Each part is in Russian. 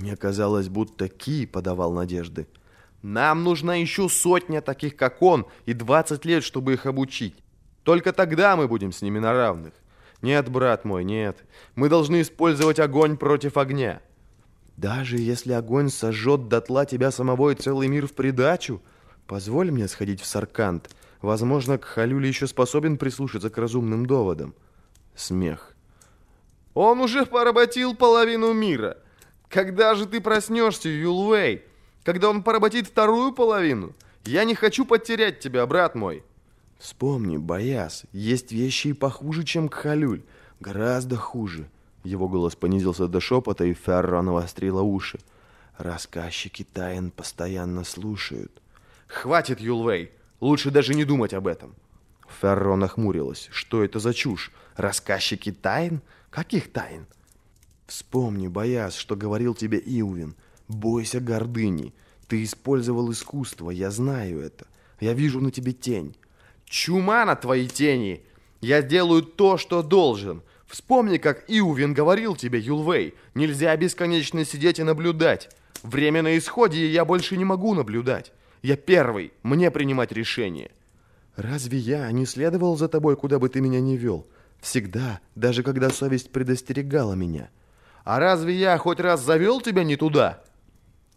Мне казалось, будто Ки подавал надежды. Нам нужна еще сотня таких, как он, и 20 лет, чтобы их обучить. Только тогда мы будем с ними на равных. Нет, брат мой, нет. Мы должны использовать огонь против огня. Даже если огонь сожжет дотла тебя самого и целый мир в придачу, позволь мне сходить в Саркант. Возможно, Кхалюли еще способен прислушаться к разумным доводам. Смех. Он уже поработил половину мира. Когда же ты проснешься, Юлвей? Когда он поработит вторую половину? Я не хочу потерять тебя, брат мой. Вспомни, Бояс, есть вещи и похуже, чем Кхалюль. Гораздо хуже. Его голос понизился до шепота, и Ферро навострила уши. Рассказчики тайн постоянно слушают. Хватит, Юлвей. Лучше даже не думать об этом. Ферро нахмурилась. Что это за чушь? Рассказчики тайн? Каких тайн? Вспомни, Бояс, что говорил тебе Иувин. Бойся гордыни. Ты использовал искусство, я знаю это. Я вижу на тебе тень. Чума на твоей тени! Я сделаю то, что должен. Вспомни, как Иувин говорил тебе, Юлвей, нельзя бесконечно сидеть и наблюдать. Время на исходе, и я больше не могу наблюдать. Я первый, мне принимать решение. Разве я не следовал за тобой, куда бы ты меня ни вел? Всегда, даже когда совесть предостерегала меня. А разве я хоть раз завел тебя не туда?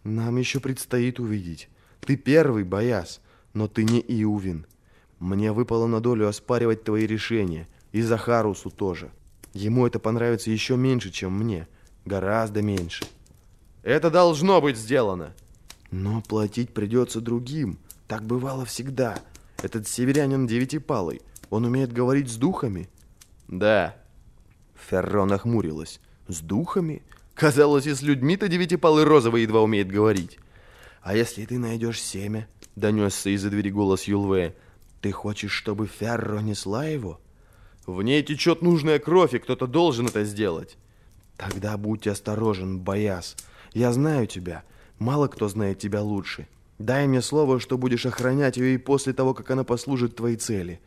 Нам еще предстоит увидеть. Ты первый, Бояс, но ты не Иувин. Мне выпало на долю оспаривать твои решения, и Захарусу тоже. Ему это понравится еще меньше, чем мне. Гораздо меньше. Это должно быть сделано. Но платить придется другим. Так бывало всегда. Этот северянин девятипалый. Он умеет говорить с духами? Да. Ферро нахмурилась. С духами? Казалось, и с людьми-то девятипалый розовый едва умеет говорить. А если ты найдешь семя? Донесся из-за двери голос Юлве. Ты хочешь, чтобы Ферро несла его? В ней течет нужная кровь, и кто-то должен это сделать. Тогда будь осторожен, Бояс. Я знаю тебя. Мало кто знает тебя лучше. Дай мне слово, что будешь охранять ее и после того, как она послужит твоей цели.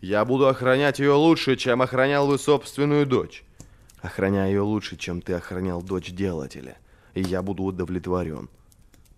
Я буду охранять ее лучше, чем охранял бы собственную дочь. Охраняй ее лучше, чем ты охранял дочь делателя. И я буду удовлетворен.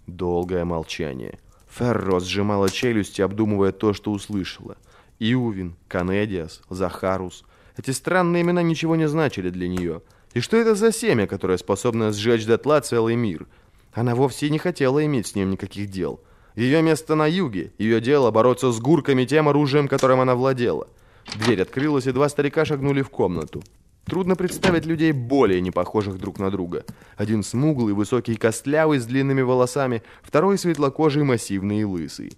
Долгое молчание. Ферро сжимала челюсти, обдумывая то, что услышала. Иувин, Канедиас, Захарус. Эти странные имена ничего не значили для нее. И что это за семя, которое способно сжечь дотла целый мир? Она вовсе не хотела иметь с ним никаких дел. Ее место на юге, ее дело бороться с гурками тем оружием, которым она владела. Дверь открылась, и два старика шагнули в комнату. Трудно представить людей более не похожих друг на друга. Один смуглый, высокий, костлявый, с длинными волосами, второй светлокожий, массивный и лысый.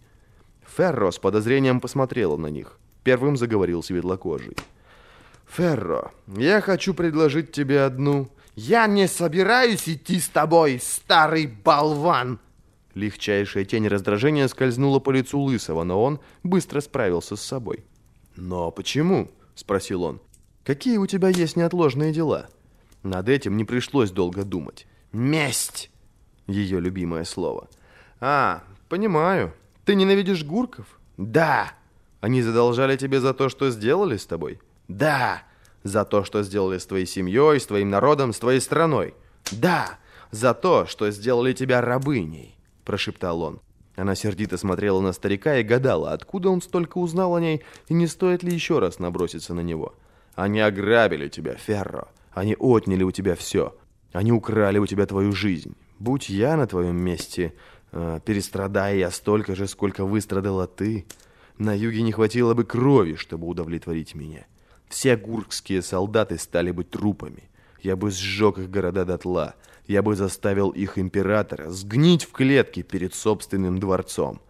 Ферро с подозрением посмотрела на них. Первым заговорил светлокожий. «Ферро, я хочу предложить тебе одну...» «Я не собираюсь идти с тобой, старый болван!» Легчайшая тень раздражения скользнула по лицу Лысого, но он быстро справился с собой. «Но почему?» – спросил он. «Какие у тебя есть неотложные дела?» Над этим не пришлось долго думать. «Месть!» – ее любимое слово. «А, понимаю. Ты ненавидишь гурков?» «Да!» «Они задолжали тебе за то, что сделали с тобой?» «Да!» «За то, что сделали с твоей семьей, с твоим народом, с твоей страной?» «Да!» «За то, что сделали тебя рабыней!» – прошептал он. Она сердито смотрела на старика и гадала, откуда он столько узнал о ней, и не стоит ли еще раз наброситься на него. «Они ограбили тебя, Ферро. Они отняли у тебя все. Они украли у тебя твою жизнь. Будь я на твоем месте, э, перестрадая я столько же, сколько выстрадала ты, на юге не хватило бы крови, чтобы удовлетворить меня. Все гуркские солдаты стали бы трупами. Я бы сжег их города дотла. Я бы заставил их императора сгнить в клетке перед собственным дворцом.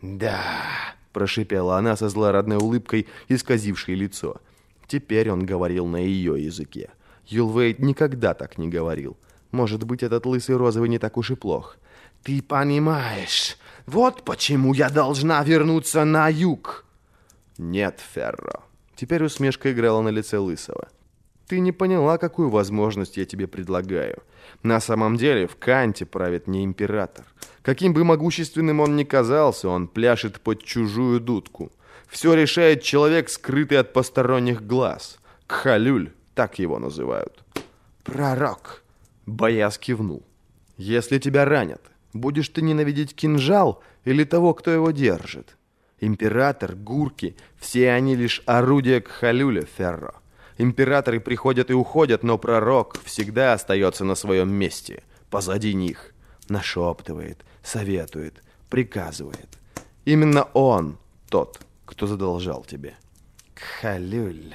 «Да», — прошипела она со злорадной улыбкой, исказившей лицо. Теперь он говорил на ее языке. Юлвейд никогда так не говорил. Может быть, этот лысый розовый не так уж и плох. «Ты понимаешь, вот почему я должна вернуться на юг!» «Нет, Ферро». Теперь усмешка играла на лице Лысого. «Ты не поняла, какую возможность я тебе предлагаю. На самом деле в Канте правит не император. Каким бы могущественным он ни казался, он пляшет под чужую дудку. Все решает человек, скрытый от посторонних глаз. Кхалюль, так его называют». «Пророк!» Бояс кивнул. Если тебя ранят, будешь ты ненавидеть кинжал или того, кто его держит? Император, гурки, все они лишь орудия Кхалюля, Ферро. Императоры приходят и уходят, но пророк всегда остается на своем месте, позади них. Нашептывает, советует, приказывает. Именно он тот, кто задолжал тебе. Кхалюль.